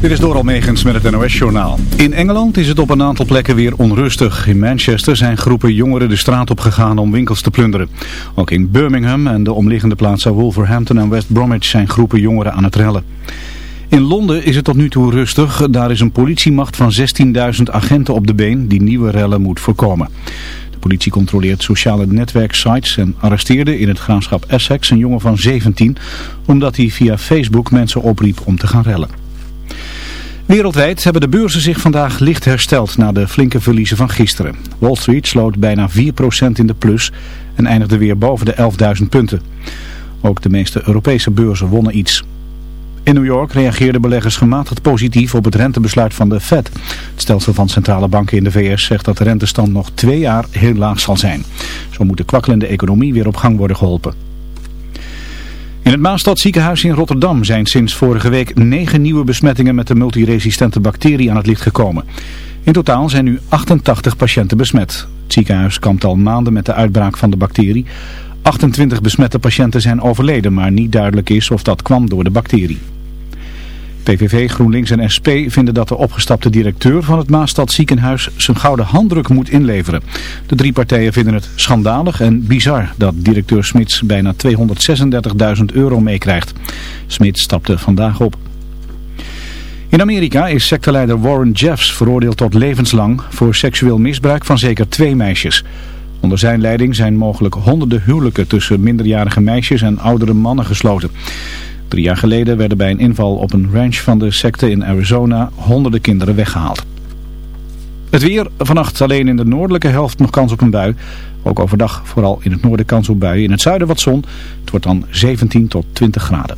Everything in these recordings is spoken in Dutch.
Dit is Doral Megens met het NOS-journaal. In Engeland is het op een aantal plekken weer onrustig. In Manchester zijn groepen jongeren de straat op gegaan om winkels te plunderen. Ook in Birmingham en de omliggende plaatsen Wolverhampton en West Bromwich zijn groepen jongeren aan het rellen. In Londen is het tot nu toe rustig. Daar is een politiemacht van 16.000 agenten op de been die nieuwe rellen moet voorkomen. De politie controleert sociale netwerksites en arresteerde in het graafschap Essex een jongen van 17... omdat hij via Facebook mensen opriep om te gaan rellen. Wereldwijd hebben de beurzen zich vandaag licht hersteld na de flinke verliezen van gisteren. Wall Street sloot bijna 4% in de plus en eindigde weer boven de 11.000 punten. Ook de meeste Europese beurzen wonnen iets. In New York reageerden beleggers gematigd positief op het rentebesluit van de Fed. Het stelsel van centrale banken in de VS zegt dat de rentestand nog twee jaar heel laag zal zijn. Zo moet de kwakkelende economie weer op gang worden geholpen. In het Maastad ziekenhuis in Rotterdam zijn sinds vorige week negen nieuwe besmettingen met de multiresistente bacterie aan het licht gekomen. In totaal zijn nu 88 patiënten besmet. Het ziekenhuis kampt al maanden met de uitbraak van de bacterie. 28 besmette patiënten zijn overleden, maar niet duidelijk is of dat kwam door de bacterie. PVV, GroenLinks en SP vinden dat de opgestapte directeur van het Maastad ziekenhuis zijn gouden handdruk moet inleveren. De drie partijen vinden het schandalig en bizar dat directeur Smits bijna 236.000 euro meekrijgt. Smits stapte vandaag op. In Amerika is secteleider Warren Jeffs veroordeeld tot levenslang voor seksueel misbruik van zeker twee meisjes. Onder zijn leiding zijn mogelijk honderden huwelijken tussen minderjarige meisjes en oudere mannen gesloten. Drie jaar geleden werden bij een inval op een ranch van de secte in Arizona honderden kinderen weggehaald. Het weer, vannacht alleen in de noordelijke helft nog kans op een bui. Ook overdag vooral in het noorden kans op buien. In het zuiden wat zon. Het wordt dan 17 tot 20 graden.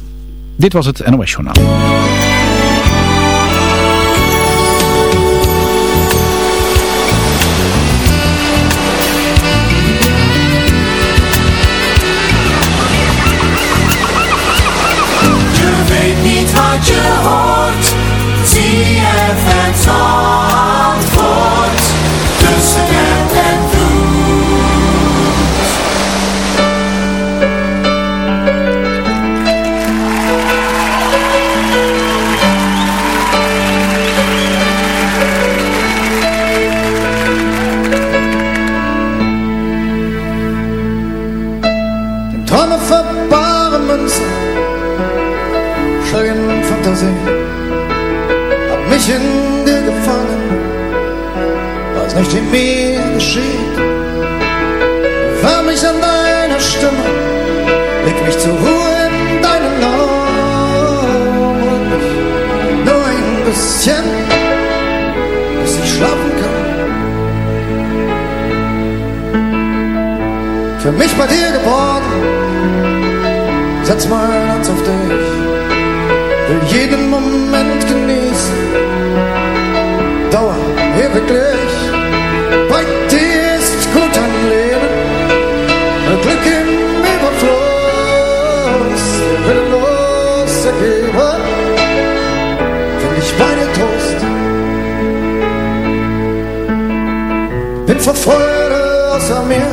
Dit was het NOS Journaal. Nicht in mir geschieht. Wärm mich an deiner Stimme, leg mich zur Ruhe in deinen Armen. Nur ein bisschen, bis ich schlafen kann. Für mich bei dir geboren, setz mein Herz auf dich, will jeden Moment genießen. Dauer ewiglich am Leben, Glück im Überfluss, willenlos ergeben, find ich meine Trost. Bin vor außer mir,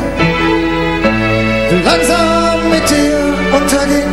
will langsam mit dir untergehen,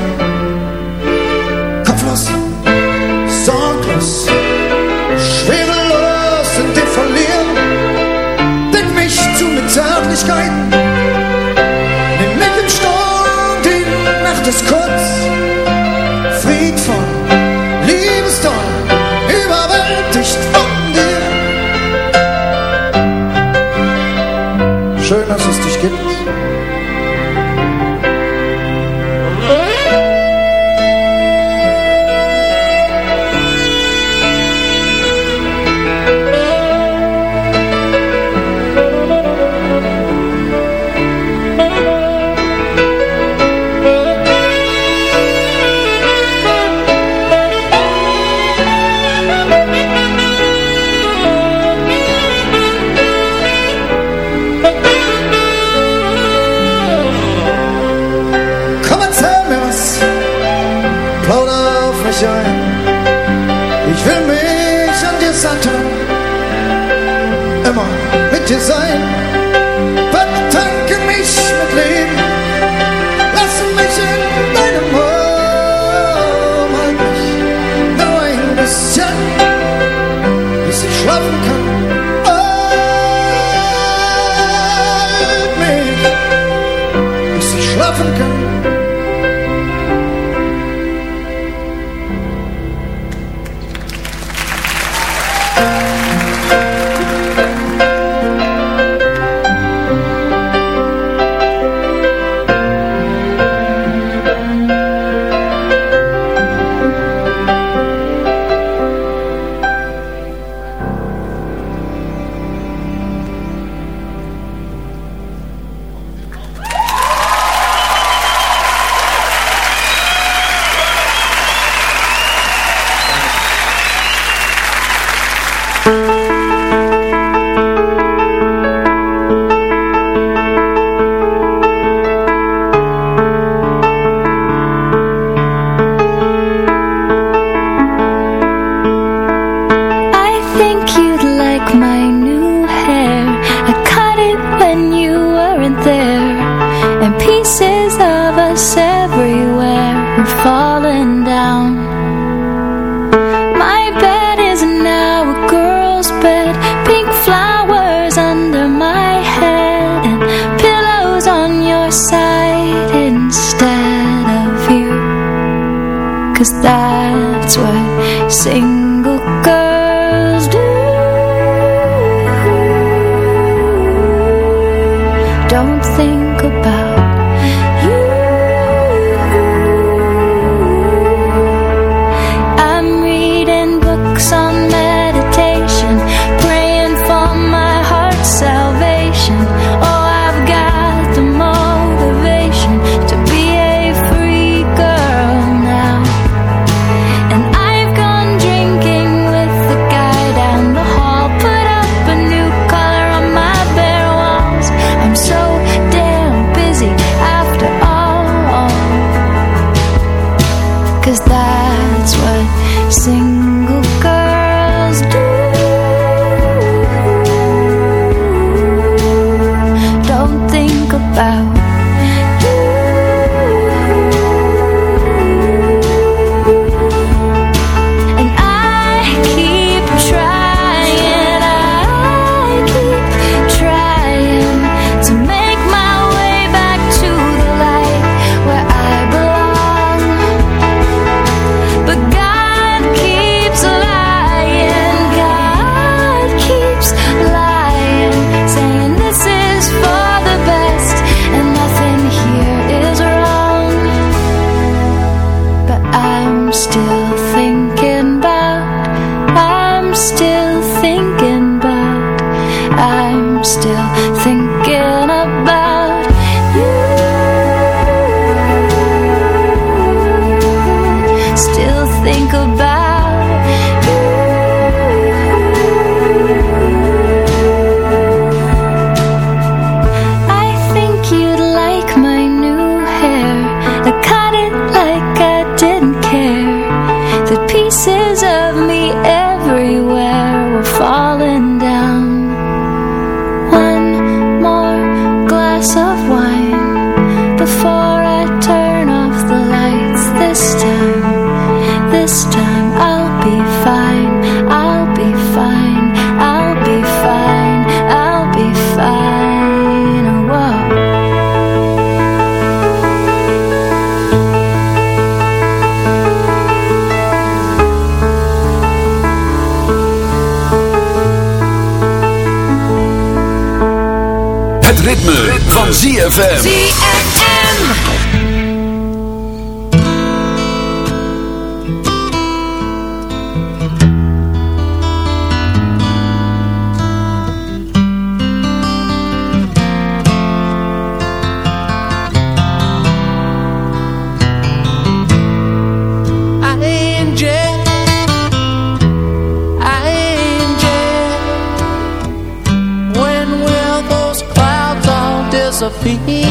feet.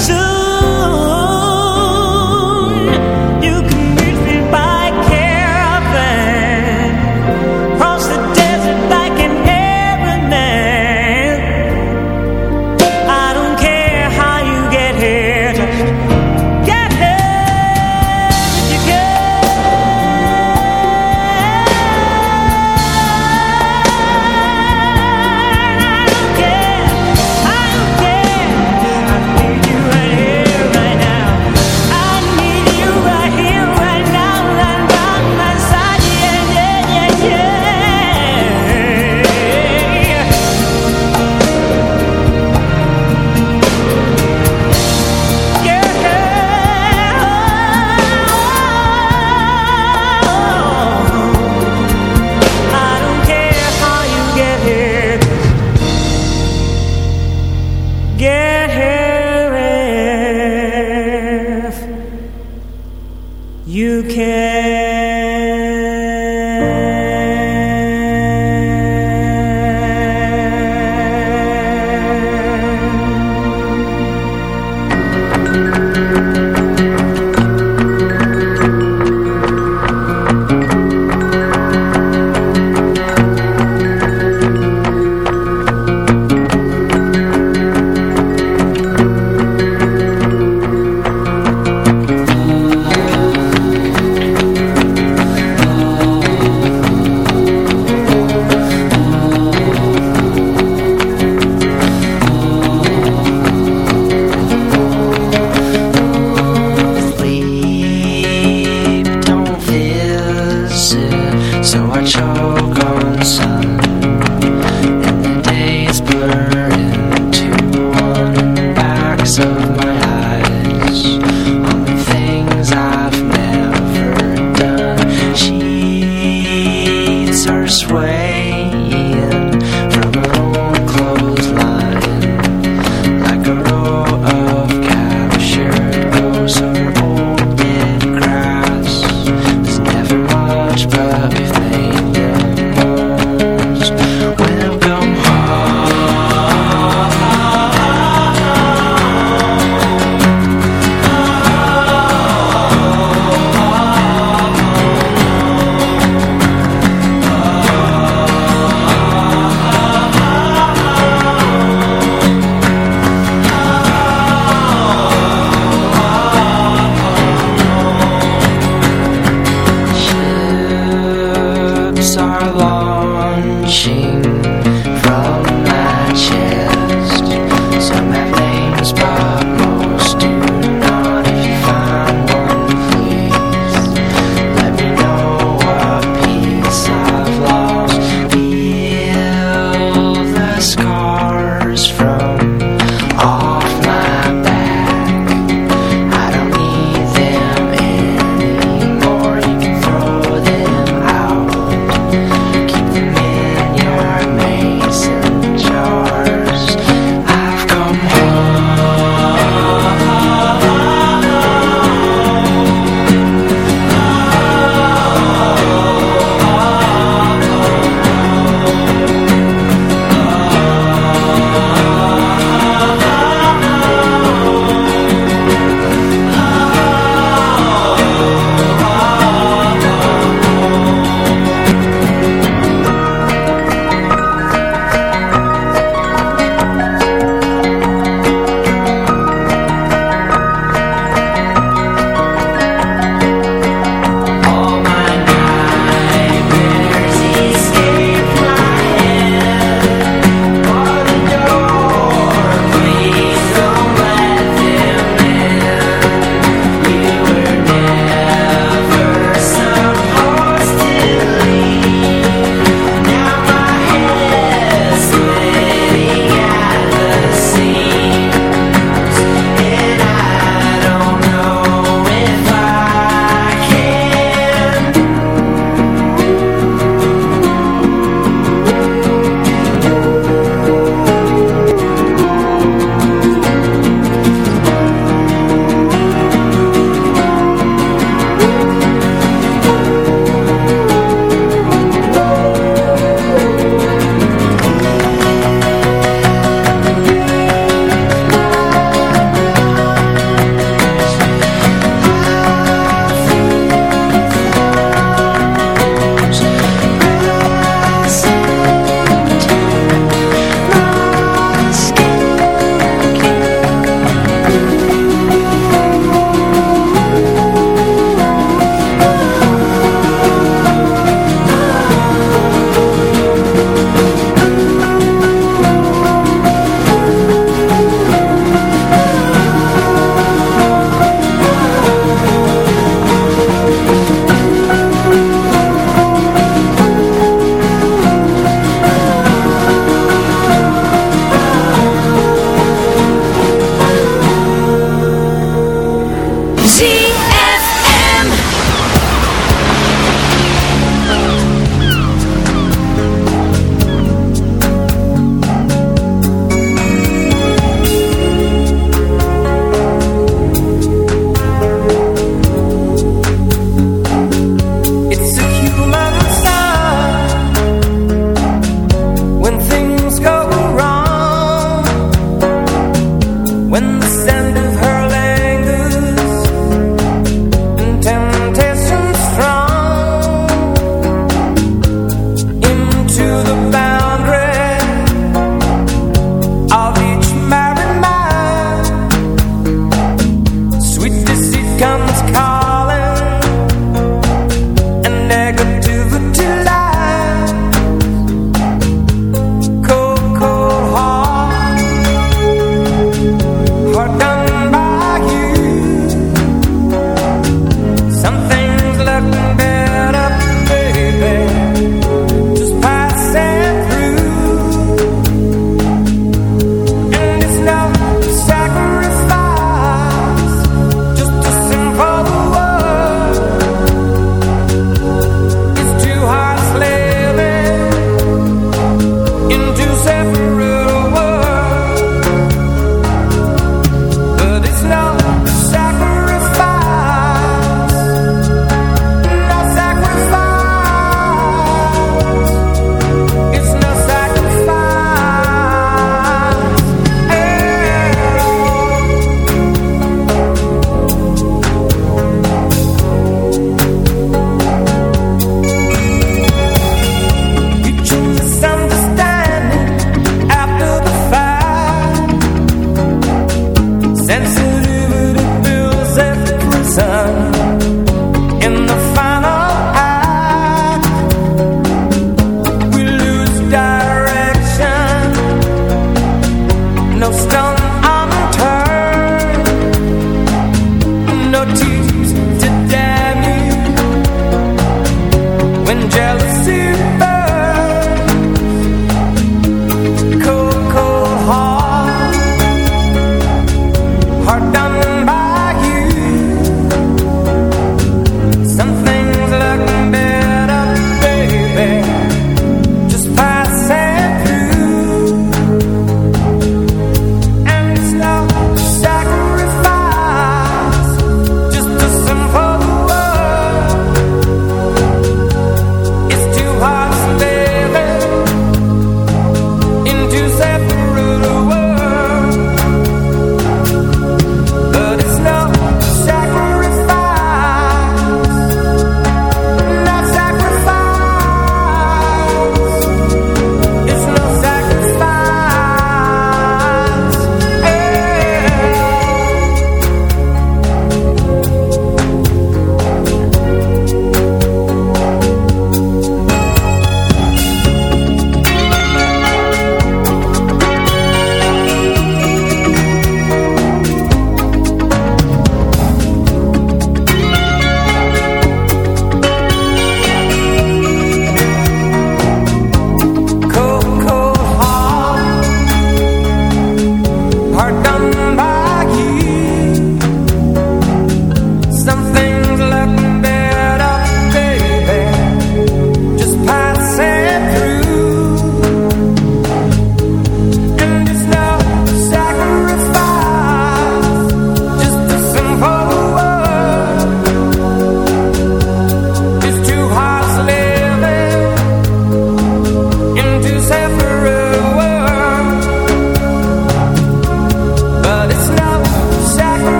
should so I chose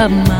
of mine.